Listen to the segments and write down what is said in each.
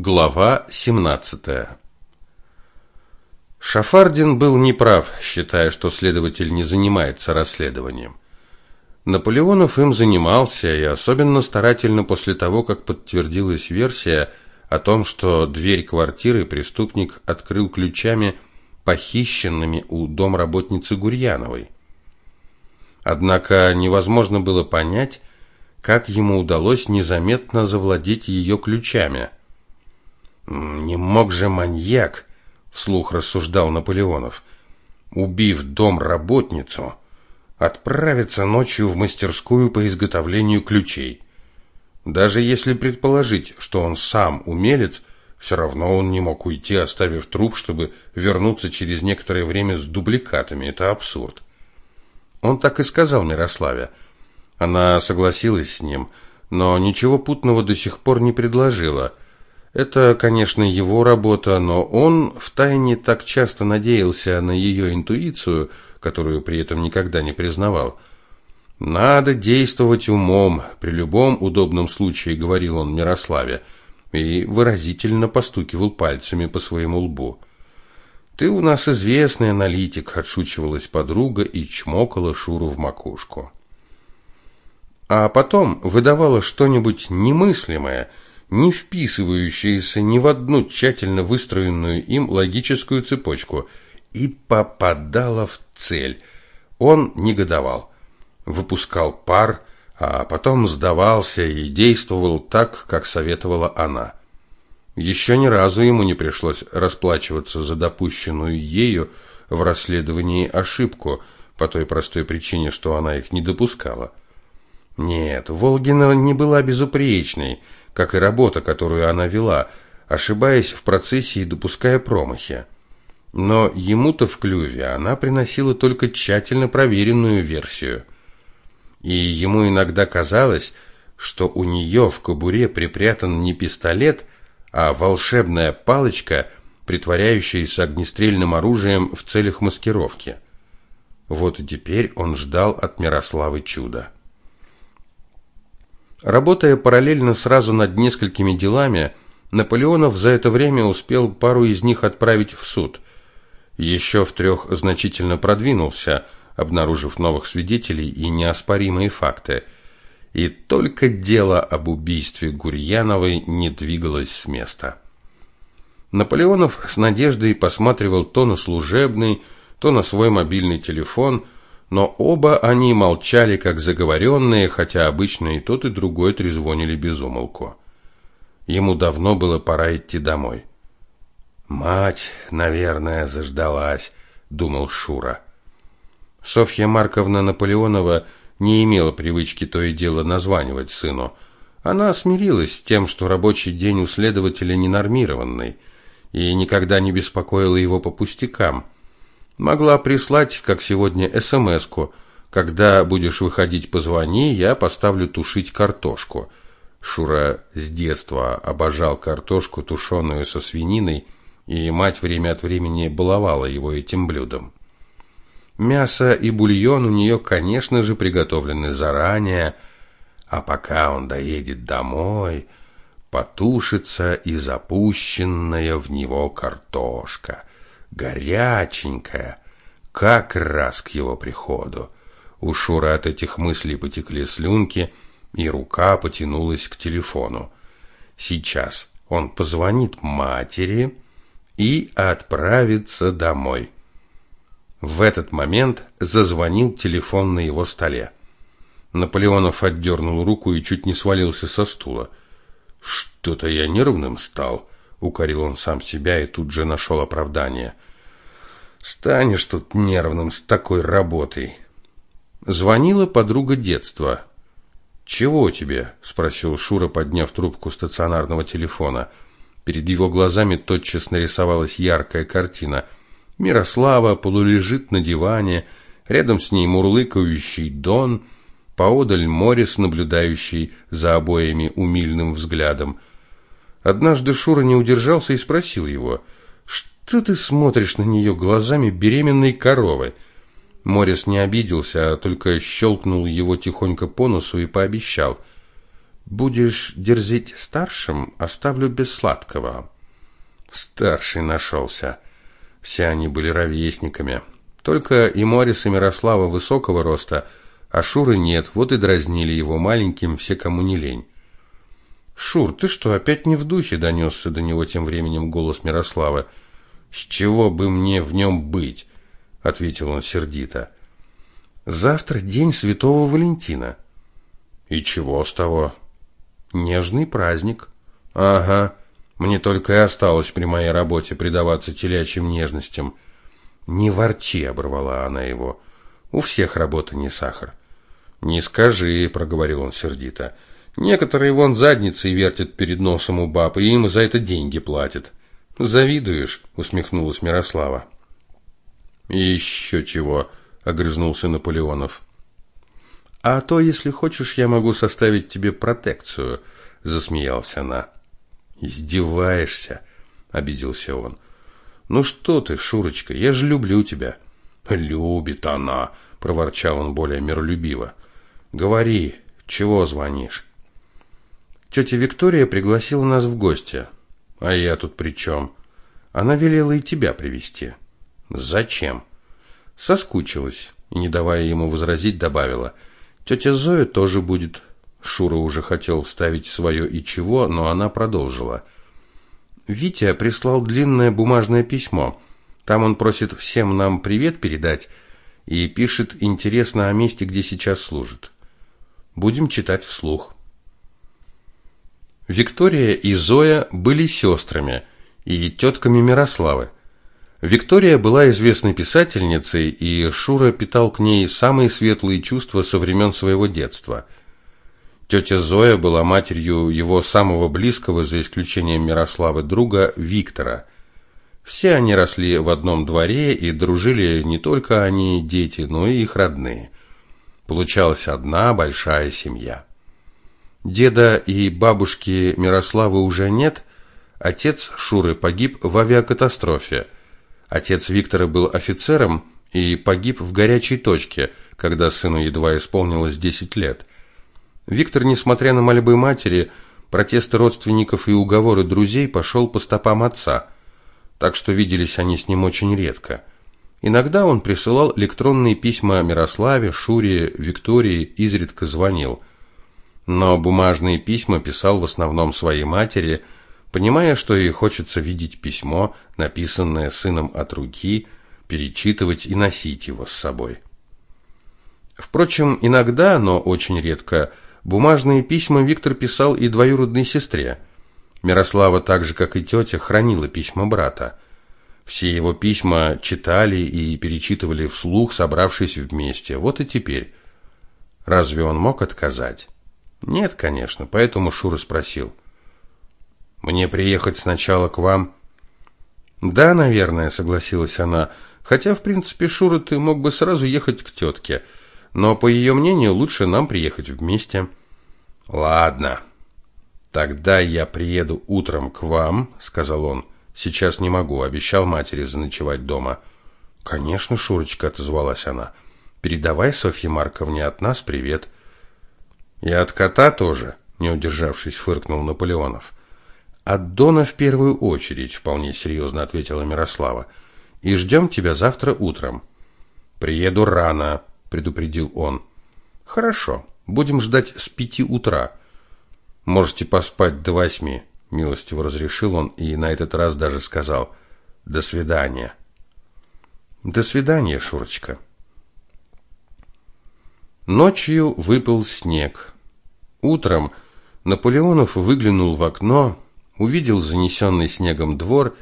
Глава 17. Шафардин был неправ, считая, что следователь не занимается расследованием. Наполеонов им занимался, и особенно старательно после того, как подтвердилась версия о том, что дверь квартиры преступник открыл ключами, похищенными у домработницы Гурьяновой. Однако невозможно было понять, как ему удалось незаметно завладеть ее ключами – не мог же маньяк, вслух рассуждал Наполеонов, убив дом работницу, отправиться ночью в мастерскую по изготовлению ключей. Даже если предположить, что он сам умелец, все равно он не мог уйти, оставив труп, чтобы вернуться через некоторое время с дубликатами. Это абсурд. Он так и сказал Мирославе. Она согласилась с ним, но ничего путного до сих пор не предложила – это, конечно, его работа, но он втайне так часто надеялся на ее интуицию, которую при этом никогда не признавал. Надо действовать умом, при любом удобном случае, говорил он Мирославе, и выразительно постукивал пальцами по своему лбу. Ты у нас известный аналитик, отшучивалась подруга и чмокала Шуру в макушку. А потом выдавала что-нибудь немыслимое – не вписывающиеся ни в одну тщательно выстроенную им логическую цепочку, и попадала в цель. Он негодовал, выпускал пар, а потом сдавался и действовал так, как советовала она. Еще ни разу ему не пришлось расплачиваться за допущенную ею в расследовании ошибку, по той простой причине, что она их не допускала. Нет, Волгина не была безупречной, как и работа, которую она вела, ошибаясь в процессе и допуская промахи. Но ему-то в клюве она приносила только тщательно проверенную версию. И ему иногда казалось, что у нее в кобуре припрятан не пистолет, а волшебная палочка, притворяющаяся огнестрельным оружием в целях маскировки. Вот и теперь он ждал от Мирославы чуда. Работая параллельно сразу над несколькими делами, Наполеонов за это время успел пару из них отправить в суд. Еще в трех значительно продвинулся, обнаружив новых свидетелей и неоспоримые факты. И только дело об убийстве Гурьяновой не двигалось с места. Наполеонов с надеждой посматривал то на служебный, то на свой мобильный телефон – но оба они молчали, как заговоренные, хотя обычно и тот, и другой трезвонили без умолку. Ему давно было пора идти домой. «Мать, наверное, заждалась», — думал Шура. Софья Марковна Наполеонова не имела привычки то и дело названивать сыну. Она смирилась с тем, что рабочий день у следователя ненормированный, и никогда не беспокоила его по пустякам — Могла прислать, как сегодня, СМС-ку. Когда будешь выходить, позвони, я поставлю тушить картошку. Шура с детства обожал картошку, тушеную со свининой, и мать время от времени баловала его этим блюдом. Мясо и бульон у нее, конечно же, приготовлены заранее, а пока он доедет домой, потушится и запущенная в него картошка горяченькая, как раз к его приходу. У Шура от этих мыслей потекли слюнки, и рука потянулась к телефону. Сейчас он позвонит матери и отправится домой. В этот момент зазвонил телефон на его столе. Наполеонов отдернул руку и чуть не свалился со стула. «Что-то я нервным стал», — укорил он сам себя и тут же нашел оправдание — Станешь тут нервным с такой работой. Звонила подруга детства. Чего тебе? спросил Шура, подняв трубку стационарного телефона. Перед его глазами тотчас нарисовалась яркая картина. Мирослава полулежит на диване, рядом с ней мурлыкающий Дон, поодаль Морис, наблюдающий за обоими умильным взглядом. Однажды Шура не удержался и спросил его: что ты смотришь на нее глазами беременной коровы? Морис не обиделся, а только щелкнул его тихонько по носу и пообещал: Будешь дерзить старшим, оставлю без сладкого. Старший нашелся. Все они были ровесниками. Только и Морис, и Мирослава высокого роста, а Шуры нет, вот и дразнили его маленьким все, кому не лень. «Шур, ты что, опять не в духе?» – донесся до него тем временем голос Мирославы. «С чего бы мне в нем быть?» – ответил он сердито. «Завтра день Святого Валентина». «И чего с того?» «Нежный праздник». «Ага, мне только и осталось при моей работе предаваться телячьим нежностям». «Не ворчи», – оборвала она его. «У всех работа не сахар». «Не скажи», – проговорил он сердито. «Некоторые вон задницей вертят перед носом у баб, и им за это деньги платят». «Завидуешь?» – усмехнулась Мирослава. «Еще чего», – огрызнулся Наполеонов. «А то, если хочешь, я могу составить тебе протекцию», – засмеялся она. «Издеваешься?» – обиделся он. «Ну что ты, Шурочка, я же люблю тебя». «Любит она», – проворчал он более миролюбиво. «Говори, чего звонишь?» «Тетя Виктория пригласила нас в гости». «А я тут при чем?» «Она велела и тебя привести «Зачем?» Соскучилась и, не давая ему возразить, добавила. «Тетя Зоя тоже будет». Шура уже хотел вставить свое и чего, но она продолжила. «Витя прислал длинное бумажное письмо. Там он просит всем нам привет передать и пишет интересно о месте, где сейчас служит. Будем читать вслух». Виктория и Зоя были сестрами и тетками Мирославы. Виктория была известной писательницей, и Шура питал к ней самые светлые чувства со времен своего детства. Тетя Зоя была матерью его самого близкого, за исключением Мирославы, друга Виктора. Все они росли в одном дворе и дружили не только они, дети, но и их родные. Получалась одна большая семья. Деда и бабушки Мирославы уже нет, отец Шуры погиб в авиакатастрофе – Отец Виктора был офицером и погиб в горячей точке, когда сыну едва исполнилось 10 лет. Виктор, несмотря на мольбы матери, протесты родственников и уговоры друзей, пошел по стопам отца, так что виделись они с ним очень редко. Иногда он присылал электронные письма Мирославе, Шуре, Виктории, изредка звонил. Но бумажные письма писал в основном своей матери – понимая, что ей хочется видеть письмо, написанное сыном от руки, перечитывать и носить его с собой. Впрочем, иногда, но очень редко, бумажные письма Виктор писал и двоюродной сестре. Мирослава, так же как и тетя, хранила письма брата. Все его письма читали и перечитывали вслух, собравшись вместе. Вот и теперь. Разве он мог отказать? Нет, конечно, поэтому Шура спросил – мне приехать сначала к вам? Да, наверное, согласилась она. Хотя, в принципе, Шура, ты мог бы сразу ехать к тетке. Но, по ее мнению, лучше нам приехать вместе. Ладно. Тогда я приеду утром к вам, сказал он. Сейчас не могу, обещал матери заночевать дома. Конечно, Шурочка, отозвалась она. Передавай Софье Марковне от нас привет. И от кота тоже, не удержавшись, фыркнул Наполеонов. От Дона в первую очередь, вполне серьезно ответила Мирослава. И ждем тебя завтра утром. Приеду рано, предупредил он. Хорошо, будем ждать с пяти утра. Можете поспать до восьми, милостиво разрешил он и на этот раз даже сказал: "До свидания". До свидания, Шурочка. Ночью выпал снег. Утром Наполеонов выглянул в окно увидел занесенный снегом двор,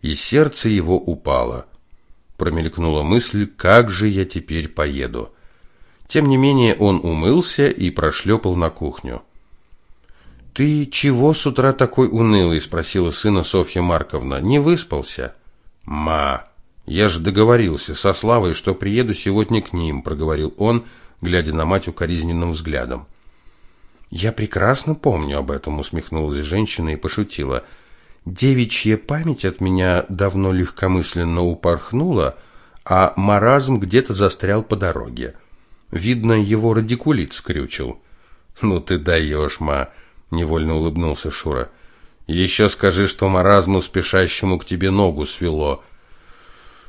и сердце его упало. Промелькнула мысль, как же я теперь поеду. Тем не менее он умылся и прошлепал на кухню. «Ты чего с утра такой унылый?» – спросила сына Софья Марковна. «Не выспался?» «Ма, я же договорился со Славой, что приеду сегодня к ним», – проговорил он, глядя на мать укоризненным взглядом. Я прекрасно помню об этом, усмехнулась женщина и пошутила. Девичья память от меня давно легкомысленно упорхнула, а маразм где-то застрял по дороге. Видно, его радикулит скрючил. Ну ты даешь, ма. невольно улыбнулся Шура. Еще скажи, что маразму спешащему к тебе ногу свело.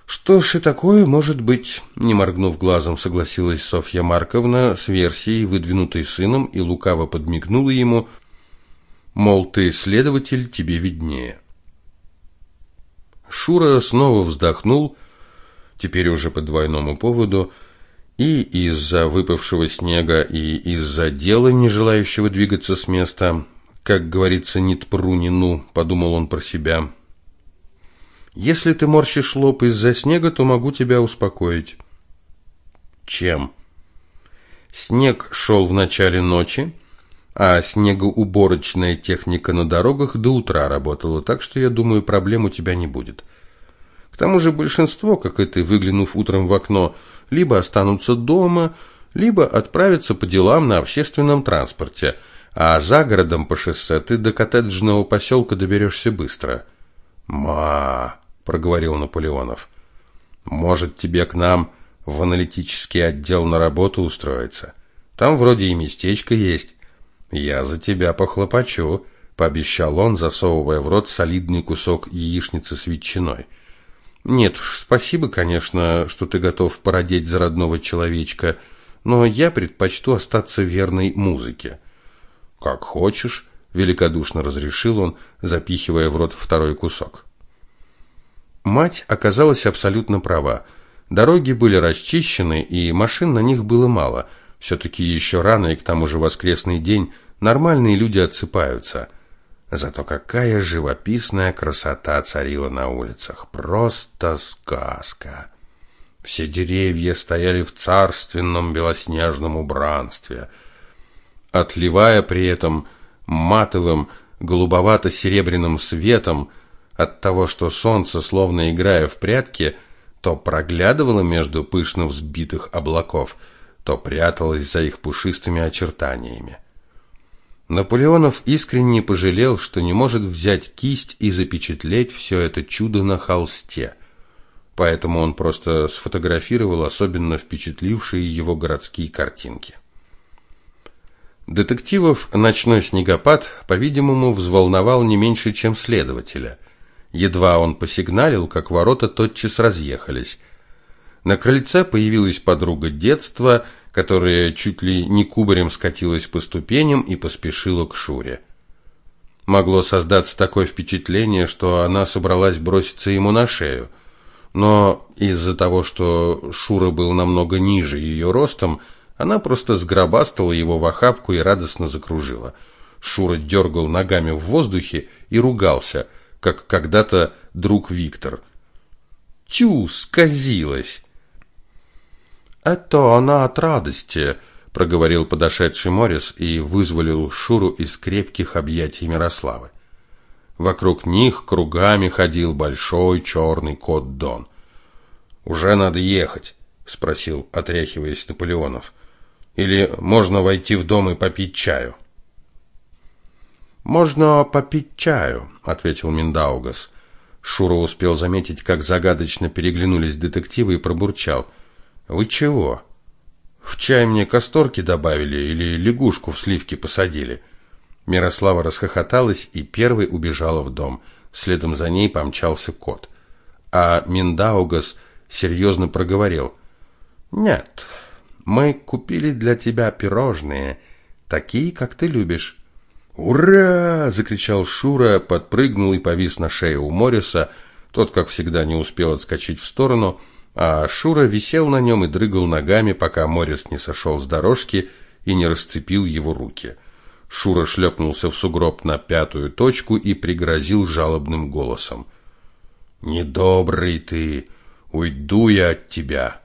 Что ж и такое может быть, не моргнув глазом, согласилась Софья Марковна с версией, выдвинутой сыном, и лукаво подмигнула ему, мол, ты следователь, тебе виднее. Шура снова вздохнул, теперь уже по двойному поводу, и из-за выпавшего снега, и из-за дела, не желающего двигаться с места, как говорится, не тпру, не ну, подумал он про себя. Если ты морщишь лоб из-за снега, то могу тебя успокоить. Чем? Снег шел в начале ночи, а снегоуборочная техника на дорогах до утра работала, так что я думаю, проблем у тебя не будет. К тому же большинство, как и ты, выглянув утром в окно, либо останутся дома, либо отправятся по делам на общественном транспорте, а за городом по шоссе ты до коттеджного поселка доберешься быстро. «Ма!» – проговорил Наполеонов. «Может, тебе к нам в аналитический отдел на работу устроиться? Там вроде и местечко есть. Я за тебя похлопочу», – пообещал он, засовывая в рот солидный кусок яичницы с ветчиной. Нет уж, спасибо, конечно, что ты готов породеть за родного человечка, но я предпочту остаться верной музыке. Как хочешь, великодушно разрешил он, запихивая в рот второй кусок. Мать оказалась абсолютно права. Дороги были расчищены, и машин на них было мало. Все-таки еще рано, и к тому же воскресный день, нормальные люди отсыпаются – Зато какая живописная красота царила на улицах. Просто сказка. Все деревья стояли в царственном белоснежном убранстве, отливая при этом матовым голубовато-серебряным светом от того, что солнце, словно играя в прятки, то проглядывало между пышно взбитых облаков, то пряталось за их пушистыми очертаниями. Наполеонов искренне пожалел, что не может взять кисть и запечатлеть все это чудо на холсте. Поэтому он просто сфотографировал особенно впечатлившие его городские картинки. Детективов ночной снегопад, по-видимому, взволновал не меньше, чем следователя. Едва он посигналил, как ворота тотчас разъехались. На крыльце появилась подруга детства – которая чуть ли не кубарем скатилась по ступеням и поспешила к Шуре. Могло создаться такое впечатление, что она собралась броситься ему на шею. Но из-за того, что Шура был намного ниже ее ростом, она просто сгробастала его в охапку и радостно закружила. Шура дергал ногами в воздухе и ругался, как когда-то друг Виктор. «Тю, сказилась!» «Это она от радости», — проговорил подошедший Морис и вызволил Шуру из крепких объятий Мирославы. Вокруг них кругами ходил большой черный кот Дон. «Уже надо ехать», — спросил, отряхиваясь Наполеонов. «Или можно войти в дом и попить чаю?» «Можно попить чаю», — ответил Миндаугас. Шура успел заметить, как загадочно переглянулись детективы и пробурчал — вы чего? В чай мне касторки добавили или лягушку в сливки посадили? Мирослава расхохоталась и первой убежала в дом. Следом за ней помчался кот. А Миндаугас серьезно проговорил: "Нет, мы купили для тебя пирожные, такие, как ты любишь". «Ура!» – закричал Шура, подпрыгнул и повис на шее у Мориса. Тот, как всегда, не успел отскочить в сторону – а Шура висел на нем и дрыгал ногами, пока Морис не сошел с дорожки и не расцепил его руки. Шура шлепнулся в сугроб на пятую точку и пригрозил жалобным голосом. «Недобрый ты! Уйду я от тебя!»